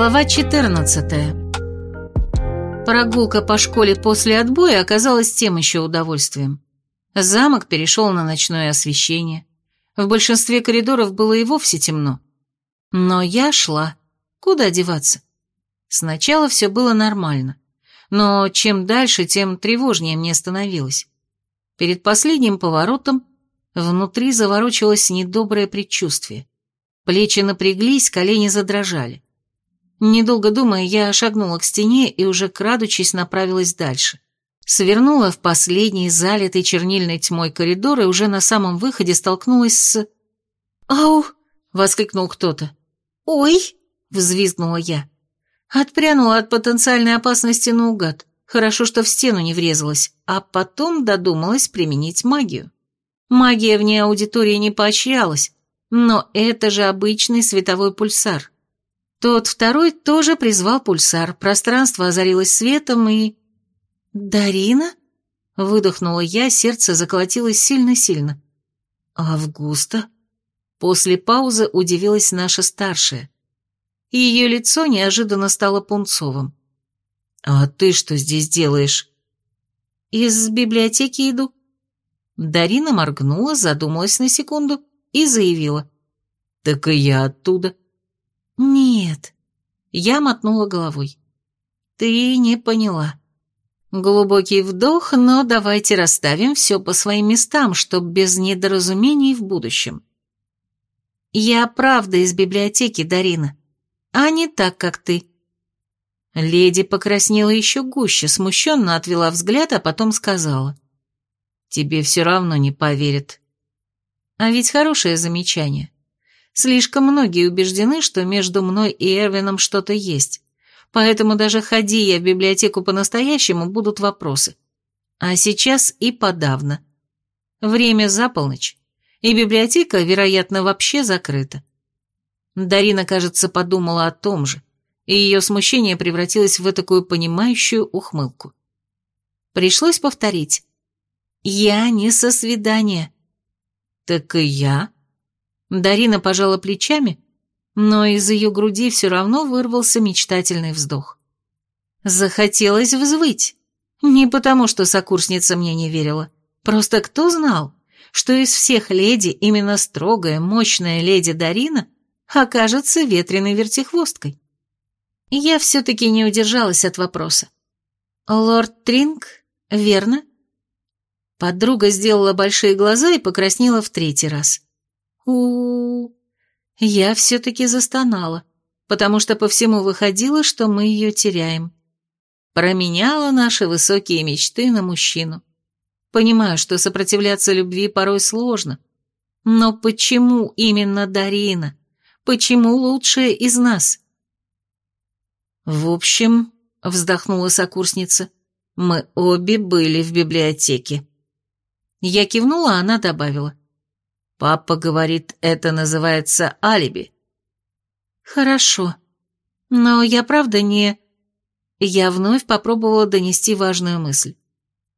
Глава 14 Прогулка по школе после отбоя оказалась тем еще удовольствием. Замок перешел на ночное освещение. В большинстве коридоров было и вовсе темно. Но я шла. Куда деваться? Сначала все было нормально. Но чем дальше, тем тревожнее мне становилось. Перед последним поворотом внутри заворочилось недоброе предчувствие. Плечи напряглись, колени задрожали. Недолго думая, я шагнула к стене и уже крадучись направилась дальше. Свернула в последний залитый чернильной тьмой коридор и уже на самом выходе столкнулась с... «Ау!» — воскликнул кто-то. «Ой!» — взвизгнула я. Отпрянула от потенциальной опасности наугад. Хорошо, что в стену не врезалась, а потом додумалась применить магию. Магия вне аудитории не поощрялась, но это же обычный световой пульсар. Тот второй тоже призвал пульсар, пространство озарилось светом и... «Дарина?» — выдохнула я, сердце заколотилось сильно-сильно. «Августа?» После паузы удивилась наша старшая. Ее лицо неожиданно стало пунцовым. «А ты что здесь делаешь?» «Из библиотеки иду». Дарина моргнула, задумалась на секунду и заявила. «Так и я оттуда». «Нет». Я мотнула головой. «Ты не поняла». Глубокий вдох, но давайте расставим все по своим местам, чтоб без недоразумений в будущем. Я правда из библиотеки, Дарина, а не так, как ты. Леди покраснела еще гуще, смущенно отвела взгляд, а потом сказала. Тебе все равно не поверят. А ведь хорошее замечание. Слишком многие убеждены, что между мной и Эрвином что-то есть. Поэтому даже ходи я в библиотеку по-настоящему, будут вопросы. А сейчас и подавно. Время за полночь, и библиотека, вероятно, вообще закрыта. Дарина, кажется, подумала о том же, и ее смущение превратилось в такую понимающую ухмылку. Пришлось повторить. «Я не со свидания». «Так и я», Дарина пожала плечами, но из ее груди все равно вырвался мечтательный вздох. Захотелось взвыть. Не потому, что сокурсница мне не верила. Просто кто знал, что из всех леди именно строгая, мощная леди Дарина окажется ветреной вертихвосткой? Я все-таки не удержалась от вопроса. «Лорд Тринг, верно?» Подруга сделала большие глаза и покраснела в третий раз у, Я все-таки застонала, потому что по всему выходило, что мы ее теряем. Променяла наши высокие мечты на мужчину. Понимаю, что сопротивляться любви порой сложно. Но почему именно Дарина? Почему лучшая из нас? В общем, вздохнула сокурсница, мы обе были в библиотеке. Я кивнула, а она добавила. Папа говорит, это называется алиби. Хорошо. Но я правда не... Я вновь попробовала донести важную мысль.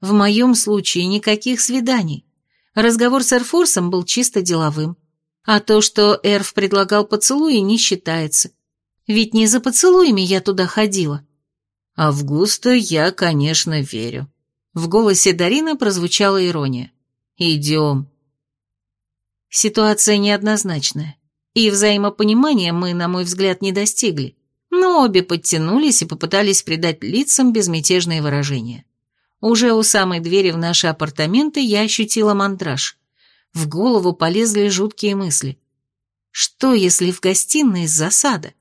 В моем случае никаких свиданий. Разговор с Эрфорсом был чисто деловым. А то, что Эрф предлагал поцелуи, не считается. Ведь не за поцелуями я туда ходила. Августа я, конечно, верю. В голосе Дарины прозвучала ирония. «Идем». Ситуация неоднозначная, и взаимопонимания мы, на мой взгляд, не достигли, но обе подтянулись и попытались придать лицам безмятежные выражения. Уже у самой двери в наши апартаменты я ощутила мандраж. В голову полезли жуткие мысли. Что, если в гостиной засада?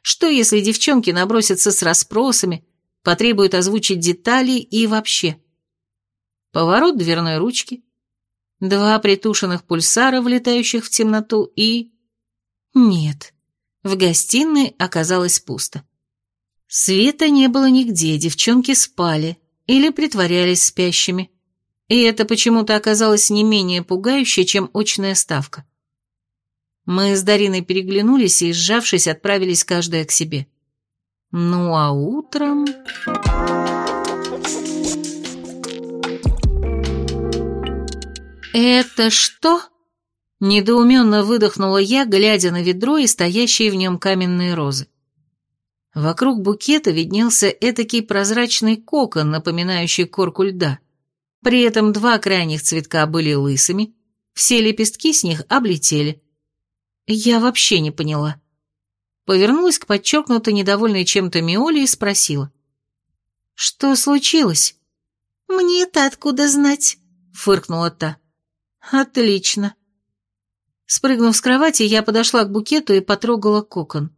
Что, если девчонки набросятся с расспросами, потребуют озвучить детали и вообще? Поворот дверной ручки, два притушенных пульсара, влетающих в темноту, и... Нет, в гостиной оказалось пусто. Света не было нигде, девчонки спали или притворялись спящими. И это почему-то оказалось не менее пугающе, чем очная ставка. Мы с Дариной переглянулись и, сжавшись, отправились каждая к себе. Ну а утром... «Это что?» Недоуменно выдохнула я, глядя на ведро и стоящие в нем каменные розы. Вокруг букета виднелся этакий прозрачный кокон, напоминающий корку льда. При этом два крайних цветка были лысыми, все лепестки с них облетели. Я вообще не поняла. Повернулась к подчеркнуто недовольной чем-то Миоле и спросила. «Что случилось?» «Мне-то откуда знать?» — фыркнула та. «Отлично». Спрыгнув с кровати, я подошла к букету и потрогала кокон.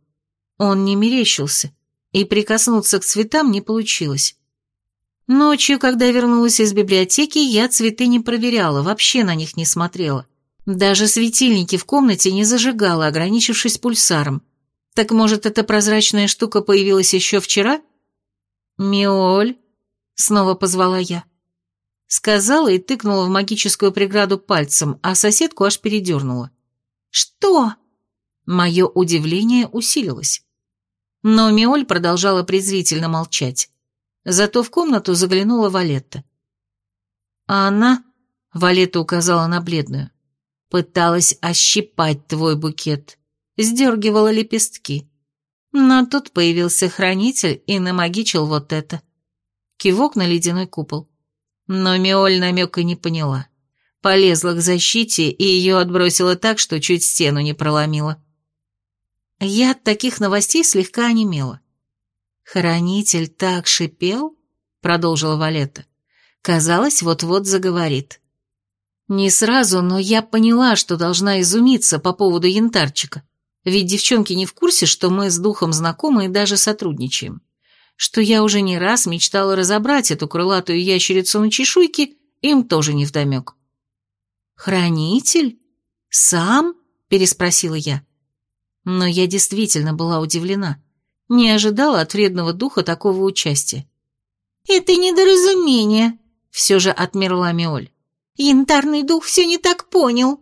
Он не мерещился, и прикоснуться к цветам не получилось. Ночью, когда вернулась из библиотеки, я цветы не проверяла, вообще на них не смотрела. Даже светильники в комнате не зажигала, ограничившись пульсаром. Так может, эта прозрачная штука появилась еще вчера? «Миоль», — снова позвала я. Сказала и тыкнула в магическую преграду пальцем, а соседку аж передернула. «Что?» Мое удивление усилилось. Но Миоль продолжала презрительно молчать. Зато в комнату заглянула Валетта. А она, Валетта указала на бледную, пыталась ощипать твой букет, сдергивала лепестки. Но тут появился хранитель и намагичил вот это. Кивок на ледяной купол. Но Миоль намека не поняла. Полезла к защите и ее отбросила так, что чуть стену не проломила. Я от таких новостей слегка онемела. «Хранитель так шипел?» — продолжила Валетта. «Казалось, вот-вот заговорит». Не сразу, но я поняла, что должна изумиться по поводу янтарчика. Ведь девчонки не в курсе, что мы с духом знакомы и даже сотрудничаем. Что я уже не раз мечтала разобрать эту крылатую ящерицу на чешуйке, им тоже не вдомек. «Хранитель? Сам?» – переспросила я. Но я действительно была удивлена. Не ожидала от вредного духа такого участия. «Это недоразумение», — все же отмерла Миоль. «Янтарный дух все не так понял».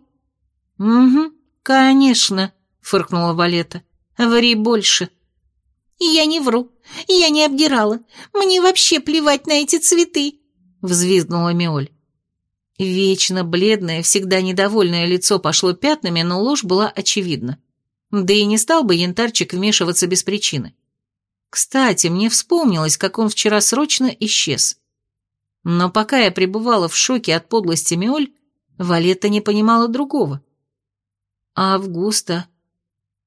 «Угу, конечно», — фыркнула Валета. «Ври больше». «Я не вру, я не обдирала. Мне вообще плевать на эти цветы», — взвизгнула Миоль. Вечно бледное, всегда недовольное лицо пошло пятнами, но ложь была очевидна. Да и не стал бы янтарчик вмешиваться без причины. Кстати, мне вспомнилось, как он вчера срочно исчез. Но пока я пребывала в шоке от подлости Миоль, Валетта не понимала другого. «Августа,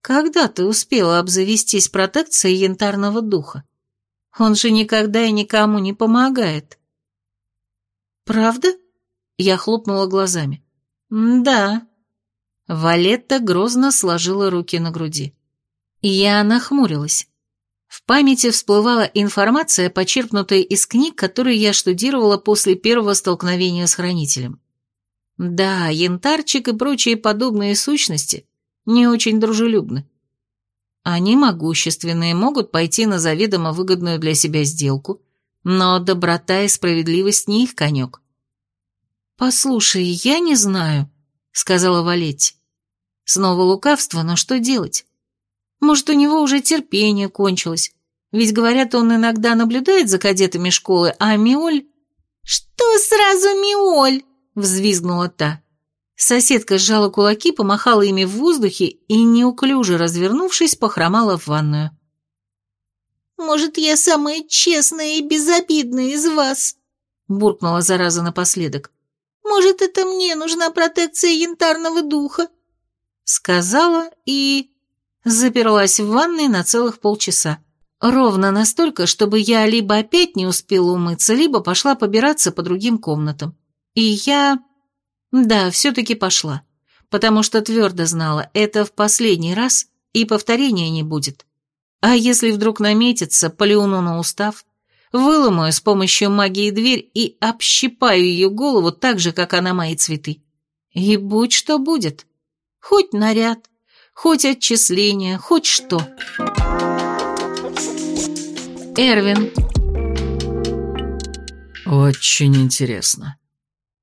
когда ты успела обзавестись протекцией янтарного духа? Он же никогда и никому не помогает». «Правда?» — я хлопнула глазами. «Да», Валетта грозно сложила руки на груди. Я нахмурилась. В памяти всплывала информация, почерпнутая из книг, которые я штудировала после первого столкновения с Хранителем. Да, янтарчик и прочие подобные сущности не очень дружелюбны. Они могущественные, могут пойти на заведомо выгодную для себя сделку, но доброта и справедливость не их конек. «Послушай, я не знаю», — сказала Валетти. Снова лукавство, но что делать? Может, у него уже терпение кончилось. Ведь, говорят, он иногда наблюдает за кадетами школы, а Миоль... «Что сразу Миоль?» — взвизгнула та. Соседка сжала кулаки, помахала ими в воздухе и, неуклюже развернувшись, похромала в ванную. «Может, я самая честная и безобидная из вас?» — буркнула зараза напоследок. «Может, это мне нужна протекция янтарного духа?» Сказала и... Заперлась в ванной на целых полчаса. Ровно настолько, чтобы я либо опять не успела умыться, либо пошла побираться по другим комнатам. И я... Да, все-таки пошла. Потому что твердо знала, это в последний раз, и повторения не будет. А если вдруг наметится, плюну на устав, выломаю с помощью магии дверь и общипаю ее голову так же, как она мои цветы. И будь что будет. Хоть наряд, хоть отчисление, хоть что. Эрвин. «Очень интересно», —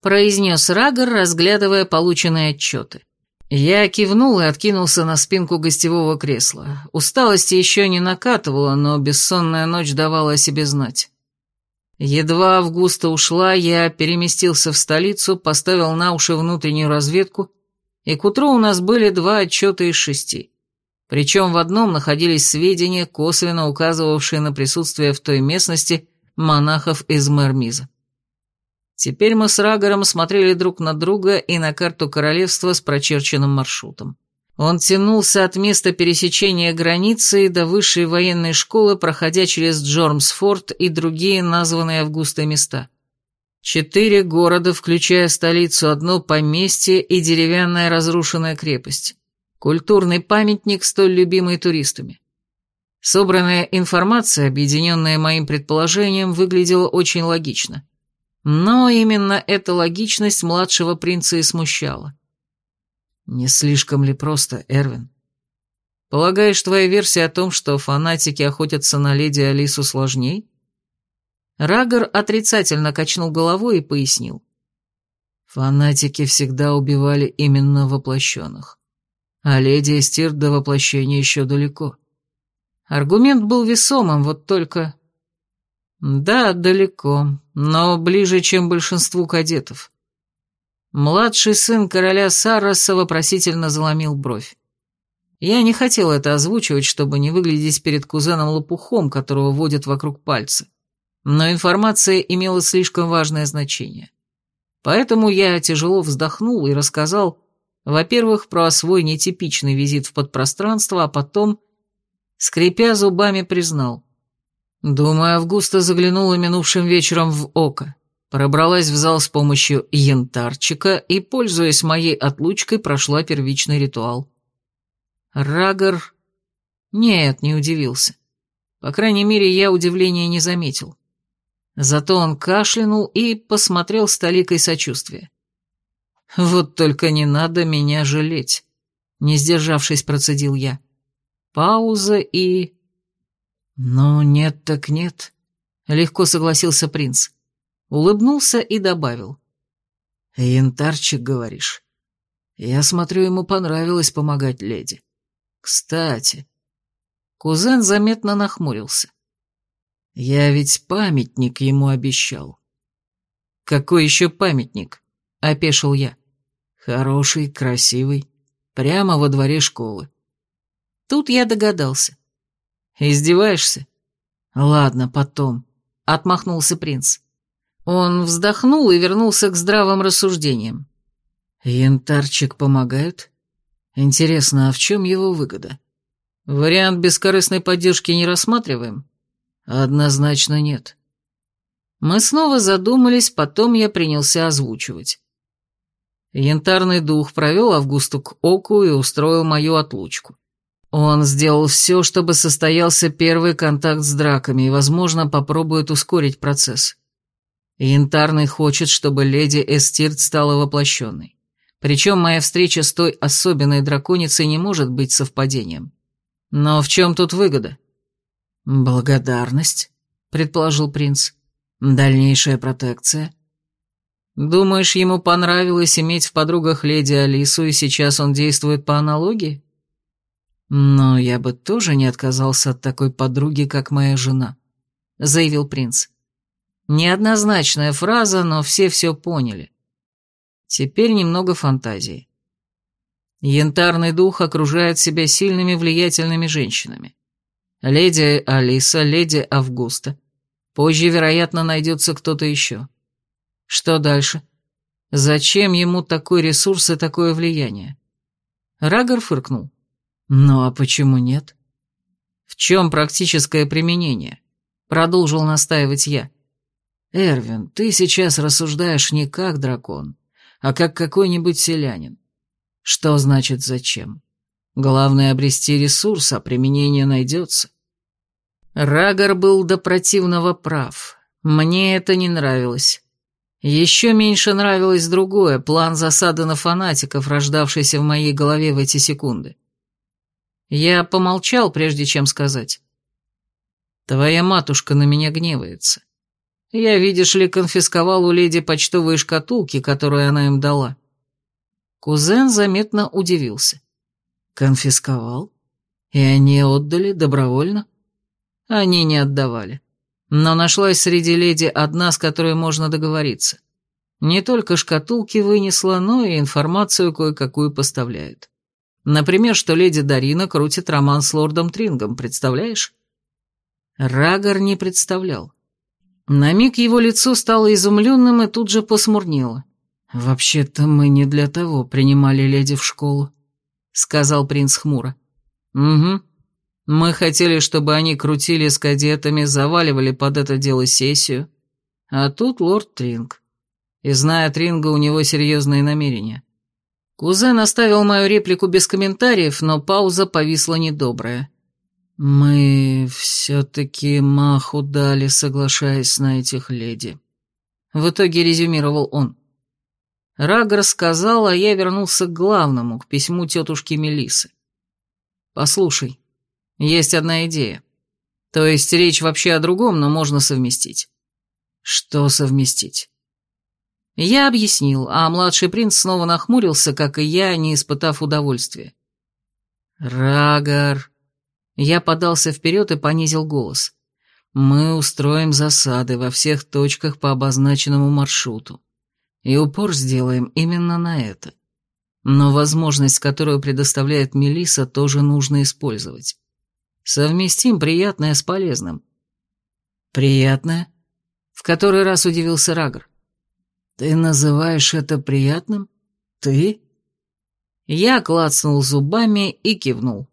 произнес Рагор, разглядывая полученные отчеты. Я кивнул и откинулся на спинку гостевого кресла. Усталость еще не накатывала, но бессонная ночь давала о себе знать. Едва Августа ушла, я переместился в столицу, поставил на уши внутреннюю разведку и к утру у нас были два отчета из шести. Причем в одном находились сведения, косвенно указывавшие на присутствие в той местности монахов из Мермиза. Теперь мы с Рагором смотрели друг на друга и на карту королевства с прочерченным маршрутом. Он тянулся от места пересечения границы до высшей военной школы, проходя через Джормсфорд и другие названные Августой места. Четыре города, включая столицу, одно поместье и деревянная разрушенная крепость. Культурный памятник, столь любимый туристами. Собранная информация, объединенная моим предположением, выглядела очень логично. Но именно эта логичность младшего принца и смущала. Не слишком ли просто, Эрвин? Полагаешь, твоя версия о том, что фанатики охотятся на леди Алису сложней? Рагор отрицательно качнул головой и пояснил. Фанатики всегда убивали именно воплощенных. А леди Эстир до воплощения еще далеко. Аргумент был весомым, вот только... Да, далеко, но ближе, чем большинству кадетов. Младший сын короля Сарраса вопросительно заломил бровь. Я не хотел это озвучивать, чтобы не выглядеть перед кузеном лопухом, которого водят вокруг пальца. Но информация имела слишком важное значение. Поэтому я тяжело вздохнул и рассказал, во-первых, про свой нетипичный визит в подпространство, а потом, скрипя зубами, признал. Думаю, Августа заглянула минувшим вечером в око, пробралась в зал с помощью янтарчика и, пользуясь моей отлучкой, прошла первичный ритуал. Рагор... Нет, не удивился. По крайней мере, я удивления не заметил. Зато он кашлянул и посмотрел с толикой сочувствия. «Вот только не надо меня жалеть», — не сдержавшись, процедил я. Пауза и... «Ну, нет так нет», — легко согласился принц. Улыбнулся и добавил. «Янтарчик, говоришь? Я смотрю, ему понравилось помогать леди. Кстати...» Кузен заметно нахмурился. «Я ведь памятник ему обещал». «Какой еще памятник?» — опешил я. Хороший, красивый, прямо во дворе школы. Тут я догадался. Издеваешься? Ладно, потом. Отмахнулся принц. Он вздохнул и вернулся к здравым рассуждениям. Янтарчик помогают? Интересно, а в чем его выгода? Вариант бескорыстной поддержки не рассматриваем? Однозначно нет. Мы снова задумались, потом я принялся озвучивать. Янтарный дух провел Августу к оку и устроил мою отлучку. Он сделал все, чтобы состоялся первый контакт с драками и, возможно, попробует ускорить процесс. Янтарный хочет, чтобы леди Эстирт стала воплощенной. Причем моя встреча с той особенной драконицей не может быть совпадением. Но в чем тут выгода? Благодарность, предположил принц. Дальнейшая протекция. Думаешь, ему понравилось иметь в подругах леди Алису, и сейчас он действует по аналогии? Но я бы тоже не отказался от такой подруги, как моя жена, заявил принц. Неоднозначная фраза, но все все поняли. Теперь немного фантазии. Янтарный дух окружает себя сильными влиятельными женщинами. Леди Алиса, леди Августа. Позже, вероятно, найдется кто-то еще. Что дальше? Зачем ему такой ресурс и такое влияние? Рагор фыркнул. Ну а почему нет? В чем практическое применение? Продолжил настаивать я. Эрвин, ты сейчас рассуждаешь не как дракон, а как какой-нибудь селянин. Что значит зачем? Главное обрести ресурс, а применение найдется. Рагор был до противного прав. Мне это не нравилось. Еще меньше нравилось другое, план засады на фанатиков, рождавшийся в моей голове в эти секунды. Я помолчал, прежде чем сказать. «Твоя матушка на меня гневается. Я, видишь ли, конфисковал у леди почтовые шкатулки, которые она им дала». Кузен заметно удивился. «Конфисковал? И они отдали добровольно?» «Они не отдавали. Но нашлась среди леди одна, с которой можно договориться. Не только шкатулки вынесла, но и информацию кое-какую поставляет. Например, что леди Дарина крутит роман с лордом Трингом, представляешь? Рагор не представлял. На миг его лицо стало изумленным и тут же посмурнело. «Вообще-то мы не для того принимали леди в школу», — сказал принц хмуро. «Угу. Мы хотели, чтобы они крутили с кадетами, заваливали под это дело сессию. А тут лорд Тринг. И зная Тринга, у него серьезные намерения. Кузен оставил мою реплику без комментариев, но пауза повисла недобрая. «Мы все-таки маху дали, соглашаясь на этих леди», — в итоге резюмировал он. Рагор сказал, а я вернулся к главному, к письму тетушки Мелисы. «Послушай, есть одна идея. То есть речь вообще о другом, но можно совместить». «Что совместить?» Я объяснил, а младший принц снова нахмурился, как и я, не испытав удовольствия. «Рагар...» Я подался вперед и понизил голос. «Мы устроим засады во всех точках по обозначенному маршруту. И упор сделаем именно на это. Но возможность, которую предоставляет Мелиса, тоже нужно использовать. Совместим приятное с полезным». «Приятное?» В который раз удивился Рагр. «Ты называешь это приятным? Ты?» Я клацнул зубами и кивнул.